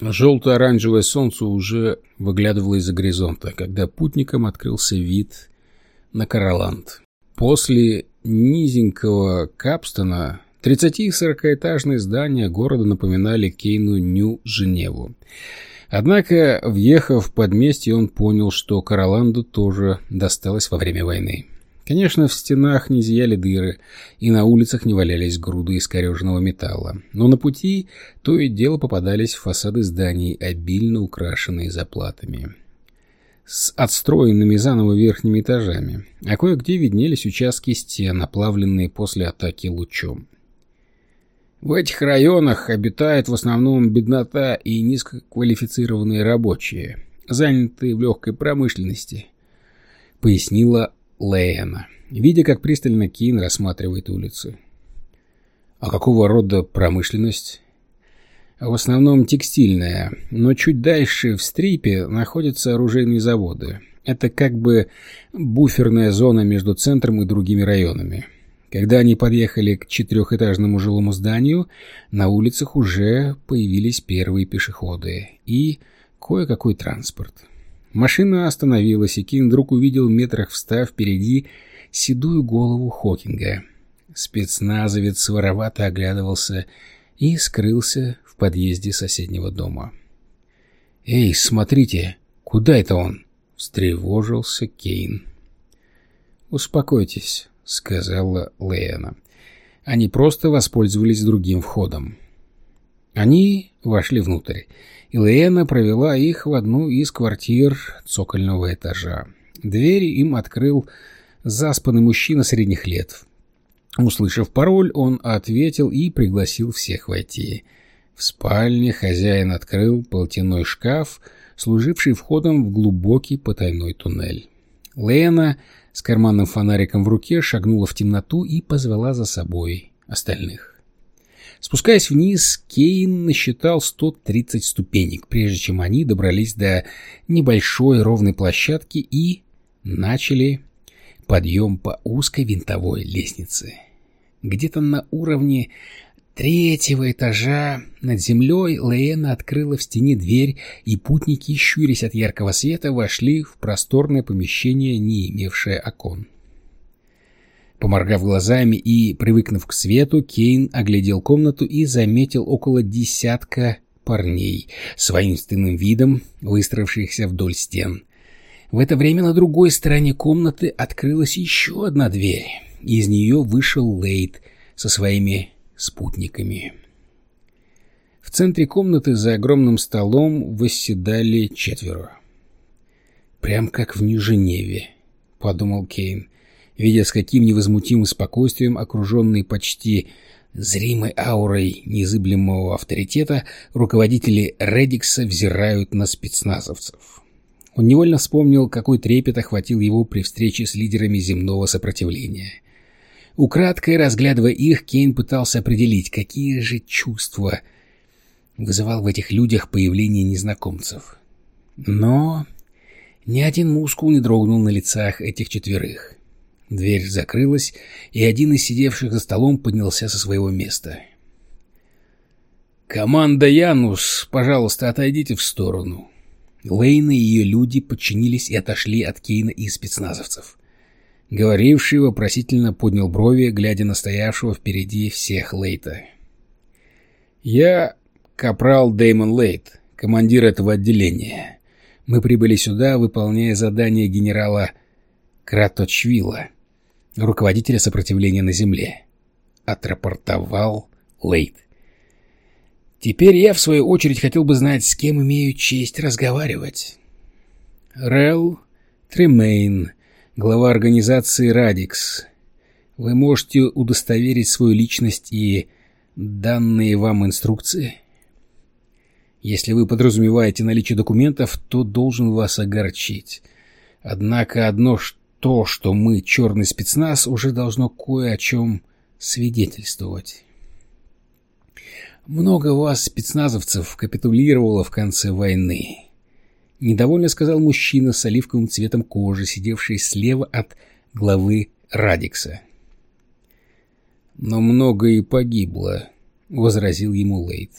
Желто-оранжевое солнце уже выглядывало из-за горизонта, когда путникам открылся вид на Кароланд. После низенького Капстона 30-40-этажные здания города напоминали Кейну Нью-Женеву. Однако, въехав в подместье, он понял, что Кароланду тоже досталось во время войны. Конечно, в стенах не зияли дыры, и на улицах не валялись груды искореженного металла, но на пути то и дело попадались фасады зданий, обильно украшенные заплатами, с отстроенными заново верхними этажами, а кое-где виднелись участки стен, оплавленные после атаки лучом. В этих районах обитает в основном беднота и низкоквалифицированные рабочие, занятые в легкой промышленности, пояснила Лейна, видя, как пристально Кин рассматривает улицы. А какого рода промышленность? В основном текстильная, но чуть дальше, в Стрипе, находятся оружейные заводы. Это как бы буферная зона между центром и другими районами. Когда они подъехали к четырехэтажному жилому зданию, на улицах уже появились первые пешеходы и кое-какой транспорт. Машина остановилась, и Кин вдруг увидел метрах встав впереди седую голову Хокинга. Спецназовец воровато оглядывался и скрылся в подъезде соседнего дома. «Эй, смотрите, куда это он?» — встревожился Кейн. «Успокойтесь», — сказала Леона. Они просто воспользовались другим входом. Они вошли внутрь и Леена провела их в одну из квартир цокольного этажа. Дверь им открыл заспанный мужчина средних лет. Услышав пароль, он ответил и пригласил всех войти. В спальне хозяин открыл полотяной шкаф, служивший входом в глубокий потайной туннель. Лена с карманным фонариком в руке шагнула в темноту и позвала за собой остальных. Спускаясь вниз, Кейн насчитал 130 ступенек, прежде чем они добрались до небольшой ровной площадки и начали подъем по узкой винтовой лестнице. Где-то на уровне третьего этажа над землей Леена открыла в стене дверь, и путники, щурясь от яркого света, вошли в просторное помещение, не имевшее окон. Поморгав глазами и привыкнув к свету, Кейн оглядел комнату и заметил около десятка парней с воинственным видом, выстроившихся вдоль стен. В это время на другой стороне комнаты открылась еще одна дверь, из нее вышел Лейт со своими спутниками. В центре комнаты за огромным столом восседали четверо. «Прям как в Нью-Женеве», — подумал Кейн видя с каким невозмутимым спокойствием окруженные почти зримой аурой незыблемого авторитета руководители Редикса взирают на спецназовцев. Он невольно вспомнил, какой трепет охватил его при встрече с лидерами земного сопротивления. Украдкой разглядывая их, Кейн пытался определить, какие же чувства вызывал в этих людях появление незнакомцев. Но ни один мускул не дрогнул на лицах этих четверых. Дверь закрылась, и один из сидевших за столом поднялся со своего места. «Команда Янус, пожалуйста, отойдите в сторону». Лейн и ее люди подчинились и отошли от Кейна и спецназовцев. Говоривший вопросительно поднял брови, глядя на стоявшего впереди всех Лейта. «Я капрал Дэймон Лейт, командир этого отделения. Мы прибыли сюда, выполняя задание генерала Краточвила руководителя сопротивления на Земле, отрапортовал Лейт. Теперь я, в свою очередь, хотел бы знать, с кем имею честь разговаривать. Рел Тремейн, глава организации «Радикс». Вы можете удостоверить свою личность и данные вам инструкции? Если вы подразумеваете наличие документов, то должен вас огорчить. Однако одно, что то, что мы черный спецназ, уже должно кое о чем свидетельствовать. Много вас, спецназовцев, капитулировало в конце войны. Недовольно сказал мужчина с оливковым цветом кожи, сидевший слева от главы Радикса. «Но много и погибло», — возразил ему Лейт.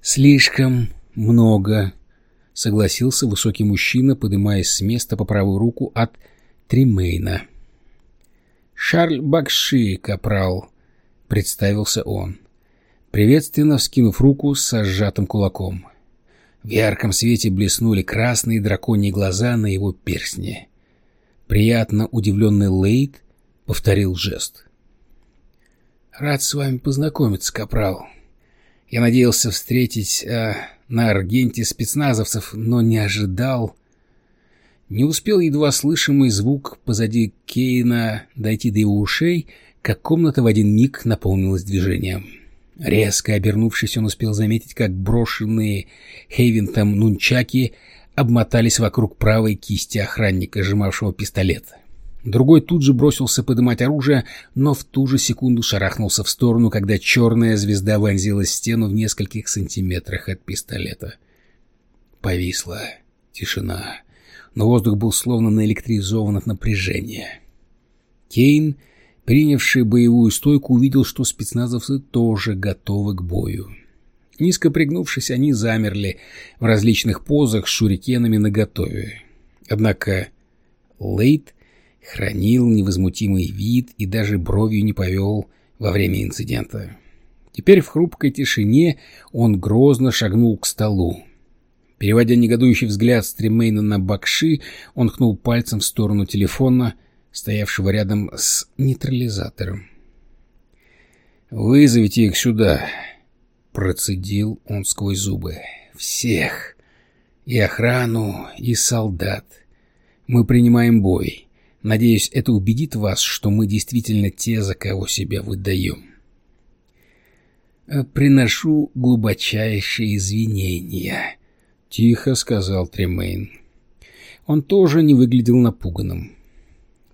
«Слишком много», — согласился высокий мужчина, поднимаясь с места по правую руку от Тримейна. «Шарль Бакши, капрал», — представился он, приветственно вскинув руку со сжатым кулаком. В ярком свете блеснули красные драконьи глаза на его перстне. Приятно удивленный Лейд повторил жест. «Рад с вами познакомиться, капрал. Я надеялся встретить э, на Аргенте спецназовцев, но не ожидал...» Не успел едва слышимый звук позади Кейна дойти до его ушей, как комната в один миг наполнилась движением. Резко обернувшись, он успел заметить, как брошенные Хейвентом нунчаки обмотались вокруг правой кисти охранника, сжимавшего пистолет. Другой тут же бросился поднимать оружие, но в ту же секунду шарахнулся в сторону, когда черная звезда вонзилась в стену в нескольких сантиметрах от пистолета. Повисла тишина, но воздух был словно наэлектризован от напряжения. Кейн принявший боевую стойку, увидел, что спецназовцы тоже готовы к бою. Низко пригнувшись, они замерли в различных позах с шурикенами наготове. Однако Лейт хранил невозмутимый вид и даже бровью не повел во время инцидента. Теперь в хрупкой тишине он грозно шагнул к столу. Переводя негодующий взгляд с Тремейна на Бакши, он хнул пальцем в сторону телефона — стоявшего рядом с нейтрализатором. «Вызовите их сюда», — процедил он сквозь зубы. «Всех. И охрану, и солдат. Мы принимаем бой. Надеюсь, это убедит вас, что мы действительно те, за кого себя выдаем». «Приношу глубочайшие извинения», — тихо сказал Тремейн. Он тоже не выглядел напуганным.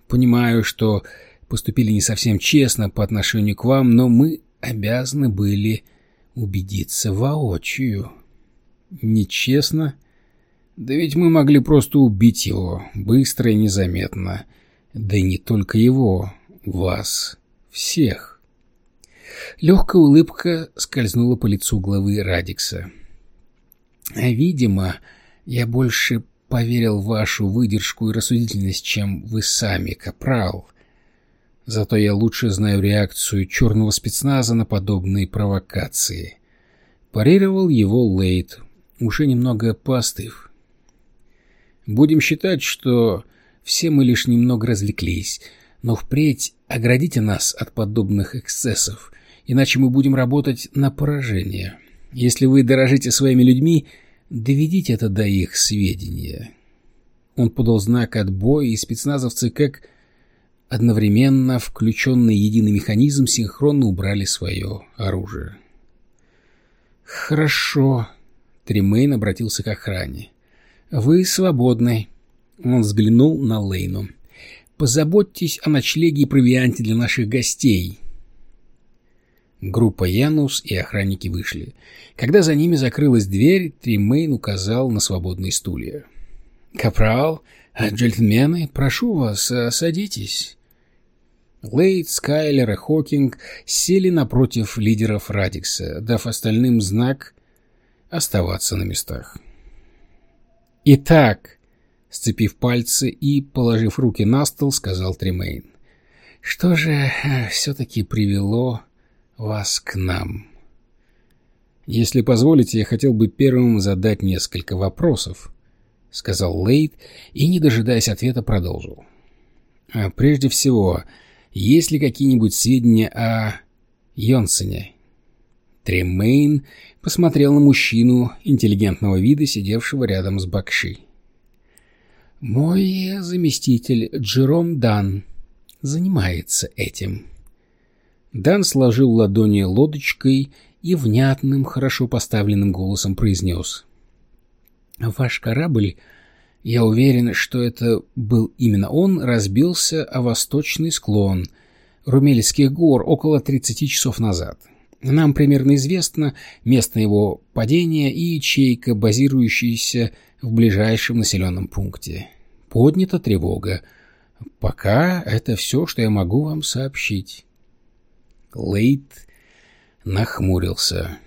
Понимаю, что поступили не совсем честно по отношению к вам, но мы обязаны были убедиться воочию. Нечестно? Да ведь мы могли просто убить его, быстро и незаметно. Да и не только его, вас, всех. Легкая улыбка скользнула по лицу главы Радикса. Видимо, я больше поверил в вашу выдержку и рассудительность, чем вы сами, капрал. Зато я лучше знаю реакцию черного спецназа на подобные провокации. Парировал его Лейт, уже немного поостыв. Будем считать, что все мы лишь немного развлеклись, но впредь оградите нас от подобных эксцессов, иначе мы будем работать на поражение. Если вы дорожите своими людьми, Доведите это до их сведения. Он подал знак отбоя, и спецназовцы, как одновременно включенный единый механизм, синхронно убрали свое оружие. «Хорошо», — Тримейн обратился к охране. «Вы свободны». Он взглянул на Лейну. «Позаботьтесь о ночлеге и провианте для наших гостей. Группа Янус и охранники вышли. Когда за ними закрылась дверь, Тримейн указал на свободные стулья. «Капрал, джентльмены, прошу вас, садитесь». Лейд, Скайлер и Хокинг сели напротив лидеров Радикса, дав остальным знак оставаться на местах. «Итак», — сцепив пальцы и положив руки на стол, сказал Тримейн, — «что же э, все-таки привело вас к нам. Если позволите, я хотел бы первым задать несколько вопросов, — сказал Лейд и, не дожидаясь ответа, продолжил. А прежде всего, есть ли какие-нибудь сведения о Йонсене? Тремейн посмотрел на мужчину интеллигентного вида, сидевшего рядом с Бакши. «Мой заместитель Джером Дан занимается этим». Дан сложил ладони лодочкой и внятным, хорошо поставленным голосом произнес. «Ваш корабль, я уверен, что это был именно он, разбился о восточный склон Румельских гор около 30 часов назад. Нам примерно известно место его падения и ячейка, базирующаяся в ближайшем населенном пункте. Поднята тревога. Пока это все, что я могу вам сообщить». Лейт нахмурился.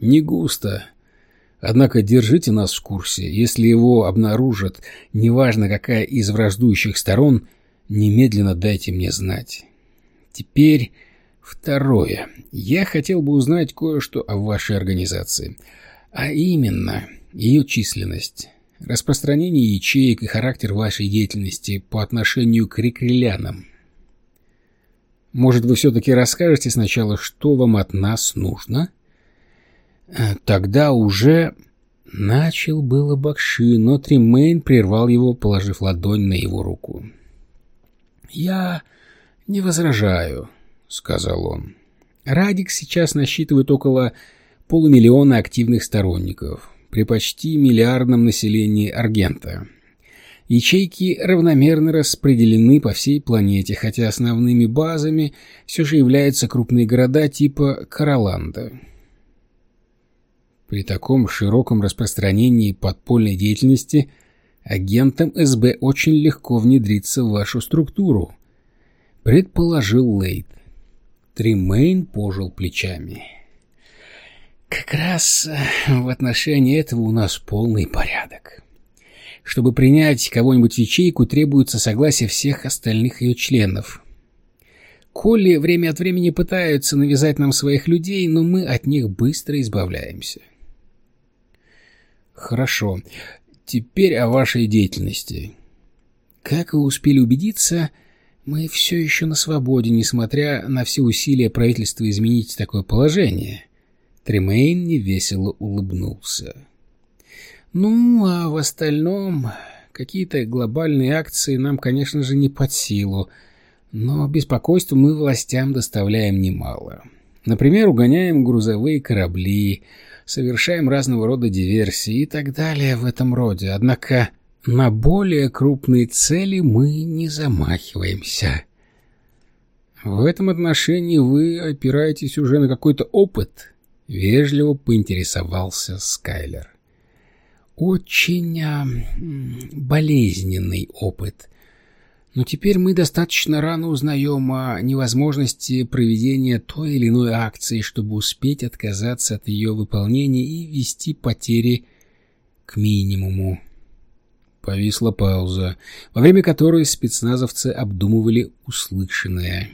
Не густо. Однако держите нас в курсе. Если его обнаружат, неважно какая из враждующих сторон, немедленно дайте мне знать. Теперь второе. Я хотел бы узнать кое-что о вашей организации. А именно, ее численность, распространение ячеек и характер вашей деятельности по отношению к рекрелянам. Может, вы все-таки расскажете сначала, что вам от нас нужно? Э, тогда уже... Начал было Бакши, но Тримейн прервал его, положив ладонь на его руку. «Я не возражаю», — сказал он. «Радик сейчас насчитывает около полумиллиона активных сторонников при почти миллиардном населении Аргента. Ячейки равномерно распределены по всей планете, хотя основными базами все же являются крупные города типа Караланда. При таком широком распространении подпольной деятельности агентам СБ очень легко внедриться в вашу структуру, предположил Лейт. Тримейн пожил плечами. Как раз э, в отношении этого у нас полный порядок. Чтобы принять кого-нибудь в ячейку, требуется согласие всех остальных ее членов. Колли время от времени пытаются навязать нам своих людей, но мы от них быстро избавляемся. Хорошо. Теперь о вашей деятельности. Как вы успели убедиться, мы все еще на свободе, несмотря на все усилия правительства изменить такое положение. Тремейн невесело улыбнулся. Ну, а в остальном, какие-то глобальные акции нам, конечно же, не под силу, но беспокойство мы властям доставляем немало. Например, угоняем грузовые корабли, совершаем разного рода диверсии и так далее в этом роде. Однако на более крупные цели мы не замахиваемся. В этом отношении вы опираетесь уже на какой-то опыт, — вежливо поинтересовался Скайлер очень а, болезненный опыт. Но теперь мы достаточно рано узнаем о невозможности проведения той или иной акции, чтобы успеть отказаться от ее выполнения и вести потери к минимуму. Повисла пауза, во время которой спецназовцы обдумывали услышанное,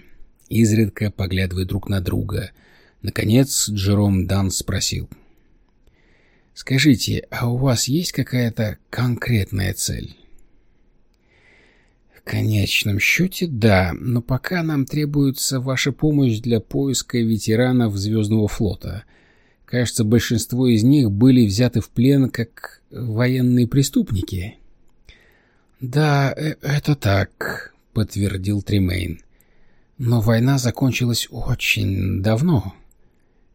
изредка поглядывая друг на друга. Наконец Джером Дан спросил — Скажите, а у вас есть какая-то конкретная цель? В конечном счете, да, но пока нам требуется ваша помощь для поиска ветеранов Звездного флота. Кажется, большинство из них были взяты в плен как военные преступники. Да, э, это так, подтвердил Тримейн. Но война закончилась очень давно.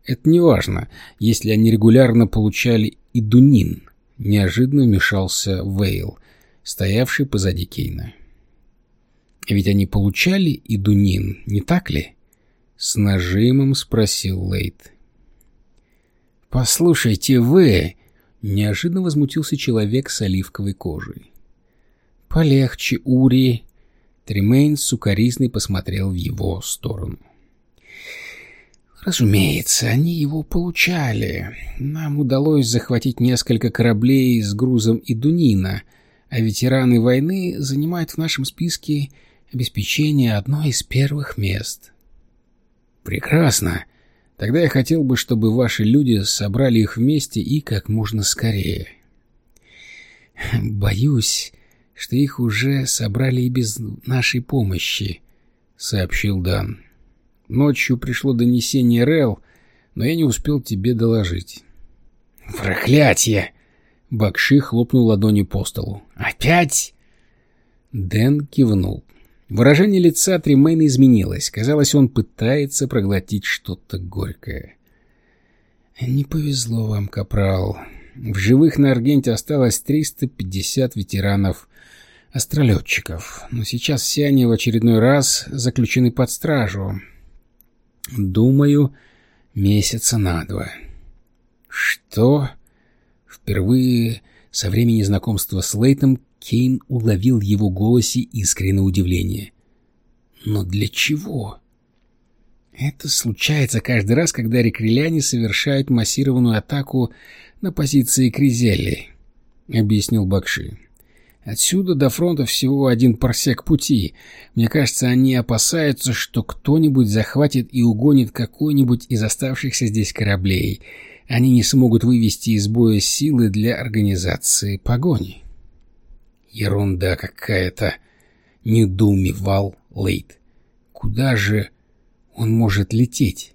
Это не важно, если они регулярно получали идунин. Неожиданно вмешался Вейл, стоявший позади Кейна. Ведь они получали идунин, не так ли? С нажимом спросил Лейт. «Послушайте, вы...» — неожиданно возмутился человек с оливковой кожей. «Полегче, Ури!» Тремейн сукоризный посмотрел в его сторону. Разумеется, они его получали. Нам удалось захватить несколько кораблей с грузом Идунина, а ветераны войны занимают в нашем списке обеспечение одно из первых мест. Прекрасно. Тогда я хотел бы, чтобы ваши люди собрали их вместе и как можно скорее. Боюсь, что их уже собрали и без нашей помощи, сообщил Дан. Ночью пришло донесение Рэл, но я не успел тебе доложить. «Проклятье!» Бакши хлопнул ладонью по столу. «Опять?» Дэн кивнул. Выражение лица Тримейна изменилось. Казалось, он пытается проглотить что-то горькое. «Не повезло вам, Капрал. В живых на Аргенте осталось 350 ветеранов астролетчиков, но сейчас все они в очередной раз заключены под стражу. Думаю, месяца на два. Что? Впервые со времени знакомства с Лейтом Кейн уловил в его голосе искреннее удивление. Но для чего? Это случается каждый раз, когда рекреляне совершают массированную атаку на позиции Кризелли, — объяснил Бакши. Отсюда до фронта всего один парсек пути. Мне кажется, они опасаются, что кто-нибудь захватит и угонит какой-нибудь из оставшихся здесь кораблей. Они не смогут вывести из боя силы для организации погони. Ерунда какая-то, недоумевал Лейт. Куда же он может лететь?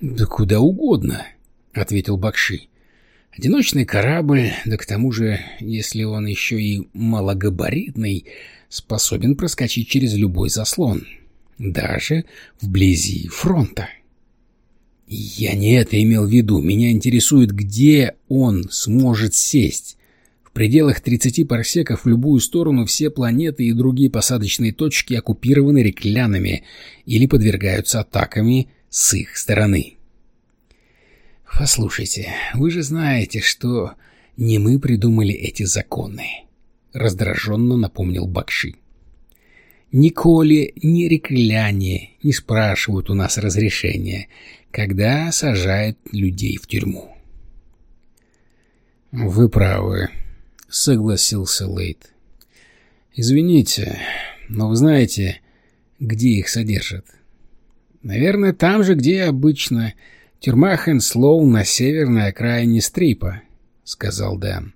Да куда угодно, ответил Бакши. Одиночный корабль, да к тому же, если он еще и малогабаритный, способен проскочить через любой заслон, даже вблизи фронта. Я не это имел в виду. Меня интересует, где он сможет сесть. В пределах 30 парсеков в любую сторону все планеты и другие посадочные точки оккупированы реклянами или подвергаются атаками с их стороны. «Послушайте, вы же знаете, что не мы придумали эти законы», — раздраженно напомнил Бакши. «Ни Коли, ни Рекляне не спрашивают у нас разрешения, когда сажают людей в тюрьму». «Вы правы», — согласился Лейт. «Извините, но вы знаете, где их содержат?» «Наверное, там же, где обычно...» «Тюрьма Хэнслоу на северной окраине Стрипа», — сказал Дэн.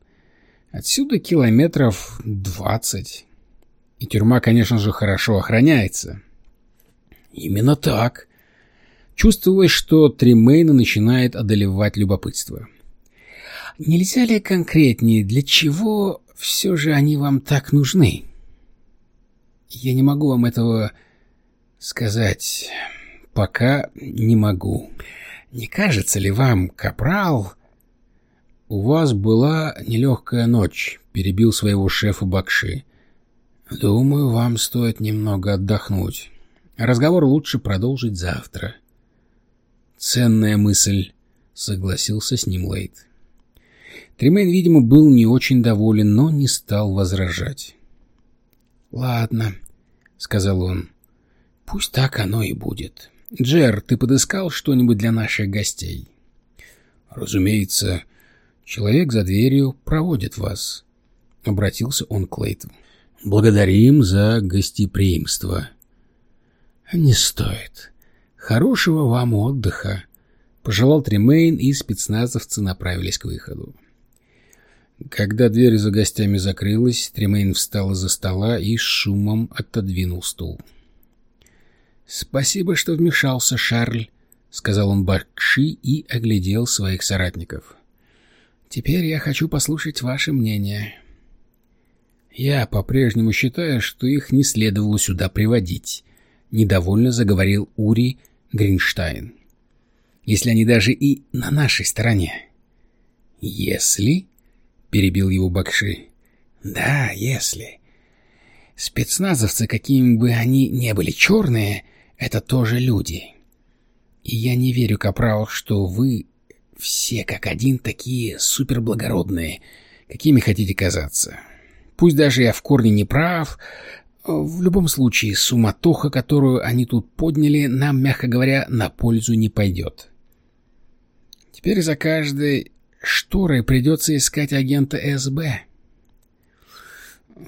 «Отсюда километров двадцать. И тюрьма, конечно же, хорошо охраняется». «Именно так». Чувствовалось, что Тримейна начинает одолевать любопытство. «Нельзя ли конкретнее, для чего все же они вам так нужны?» «Я не могу вам этого сказать. Пока не могу». Не кажется ли вам, капрал...» «У вас была нелегкая ночь», — перебил своего шефа Бакши. «Думаю, вам стоит немного отдохнуть. Разговор лучше продолжить завтра». «Ценная мысль», — согласился с ним Лейт. Тремейн, видимо, был не очень доволен, но не стал возражать. «Ладно», — сказал он, — «пусть так оно и будет». «Джер, ты подыскал что-нибудь для наших гостей?» «Разумеется. Человек за дверью проводит вас», — обратился он к Лейту. «Благодарим за гостеприимство». «Не стоит. Хорошего вам отдыха», — пожелал Тремейн, и спецназовцы направились к выходу. Когда дверь за гостями закрылась, Тремейн встал из-за стола и с шумом отодвинул стул. «Спасибо, что вмешался, Шарль», — сказал он Бакши и оглядел своих соратников. «Теперь я хочу послушать ваше мнение». «Я по-прежнему считаю, что их не следовало сюда приводить», — недовольно заговорил Ури Гринштайн. «Если они даже и на нашей стороне». «Если?» — перебил его Бакши. «Да, если. Спецназовцы, какими бы они не были черные, это тоже люди. И я не верю, Капрал, что вы все как один такие суперблагородные, какими хотите казаться. Пусть даже я в корне не прав, в любом случае суматоха, которую они тут подняли, нам, мягко говоря, на пользу не пойдет. Теперь за каждой шторой придется искать агента СБ.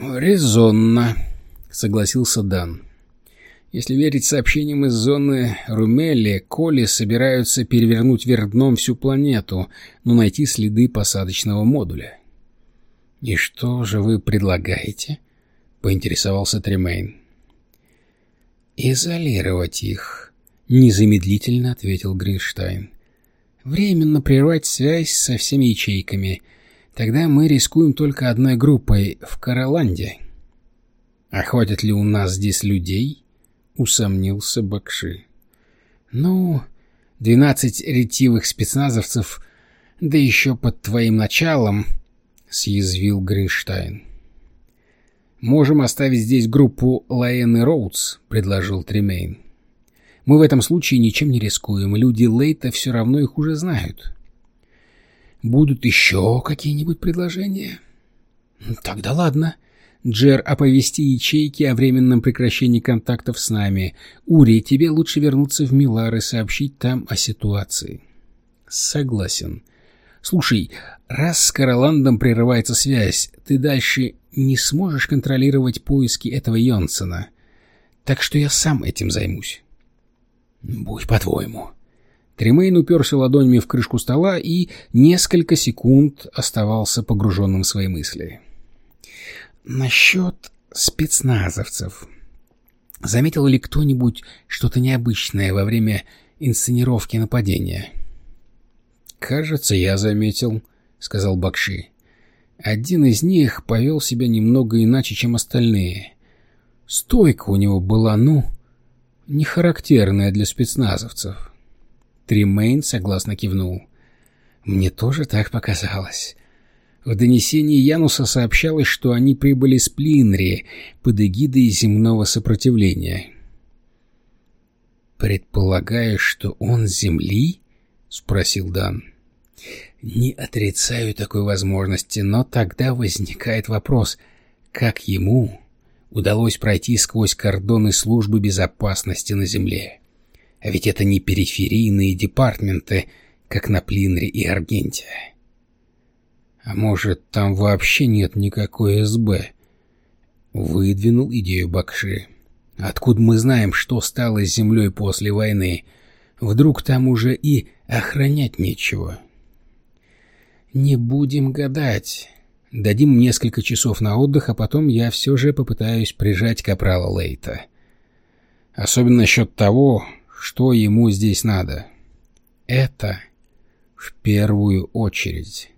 «Резонно», — согласился Дан. Если верить сообщениям из зоны Румелли, Коли собираются перевернуть вверх дном всю планету, но найти следы посадочного модуля. «И что же вы предлагаете?» — поинтересовался Тремейн. «Изолировать их», — незамедлительно ответил Гринштайн. «Временно прервать связь со всеми ячейками. Тогда мы рискуем только одной группой в Кароланде. А хватит ли у нас здесь людей?» — усомнился Бакши. «Ну, двенадцать ретивых спецназовцев, да еще под твоим началом», — съязвил Гринштайн. «Можем оставить здесь группу Лайен и Роудс», — предложил Тремейн. «Мы в этом случае ничем не рискуем, люди Лейта все равно их уже знают». «Будут еще какие-нибудь предложения?» «Тогда ладно. Джер, оповести ячейки о временном прекращении контактов с нами. Ури, тебе лучше вернуться в Милар и сообщить там о ситуации. Согласен. Слушай, раз с Кароландом прерывается связь, ты дальше не сможешь контролировать поиски этого Йонсона. Так что я сам этим займусь. Будь по-твоему. Тремейн уперся ладонями в крышку стола и несколько секунд оставался погруженным в свои мысли. Насчет спецназовцев. Заметил ли кто-нибудь что-то необычное во время инсценировки нападения? «Кажется, я заметил», — сказал Бакши. Один из них повел себя немного иначе, чем остальные. Стойка у него была, ну, не характерная для спецназовцев. Тримейн согласно кивнул. «Мне тоже так показалось. В донесении Януса сообщалось, что они прибыли с Плинри под эгидой земного сопротивления. «Предполагаешь, что он с Земли?» — спросил Дан. «Не отрицаю такой возможности, но тогда возникает вопрос, как ему удалось пройти сквозь кордоны службы безопасности на Земле? А ведь это не периферийные департменты, как на Плинре и Аргенте». А может, там вообще нет никакой СБ? Выдвинул идею Бакши. Откуда мы знаем, что стало с землей после войны? Вдруг там уже и охранять нечего? Не будем гадать. Дадим несколько часов на отдых, а потом я все же попытаюсь прижать капрала Лейта. Особенно насчет того, что ему здесь надо. Это в первую очередь.